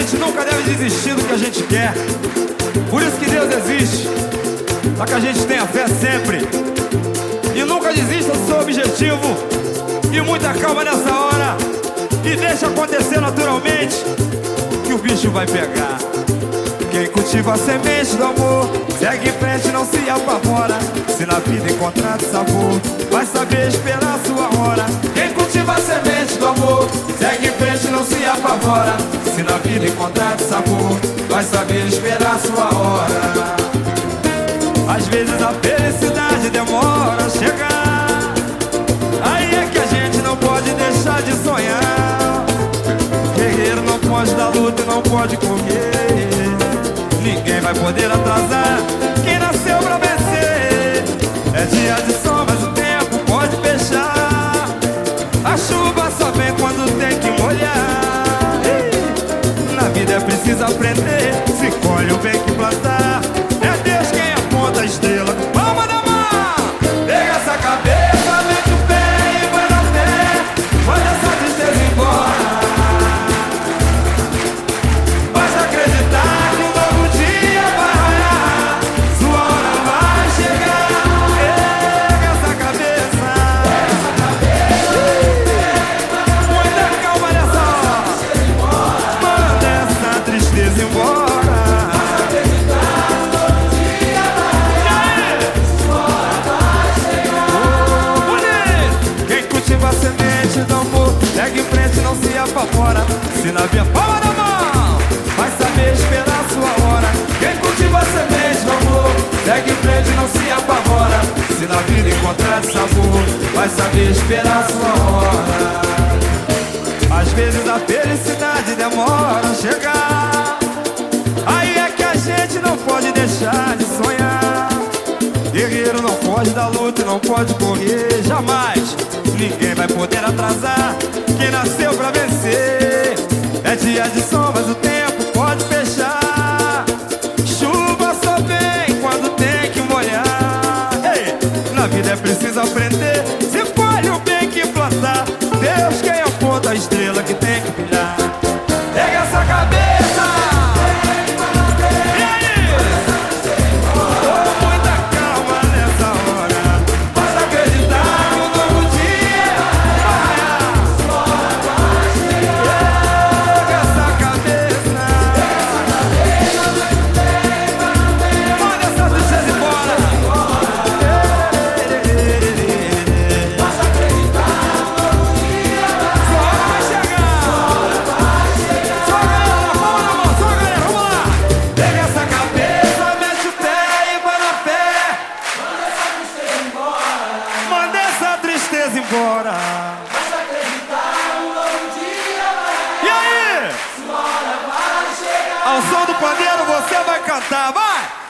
gente nunca deve desistir do que a gente quer. Por isso que Deus existe, para que a gente tenha fé sempre. E nunca desista do seu objetivo. E muita calma nessa hora. E deixa acontecer naturalmente que o bicho vai pegar. Quem cultiva a semente do amor Segue em frente, não se apavora Se na vida encontrar sabor Vai saber esperar sua hora vida encontrar sabor Vai saber esperar sua hora. Às vezes a felicidade demora a chegar. Aí é que a gente não pode deixar de sonhar. Guerreiro não pode dar luta e não pode correr. Ninguém vai poder atrasar vida preciso aprender. Se colhe o bem Segue em frente, não se apavora. Se na via palma da mão Vai saber esperar a sua hora. Quem cultiva a semente amor Segue em frente, não se apavora. Se na vida encontrar sabor Vai saber esperar a sua hora. Às vezes a felicidade demora a chegar. Aí é que a gente não pode deixar de sonhar. Guerreiro não pode dar luta não pode correr jamais. Ninguém vai poder atrasar quem nasceu pra vencer. É dia de sol, mas o tempo tristeza embora. E aí? Ao som do pandeiro você vai cantar, vai!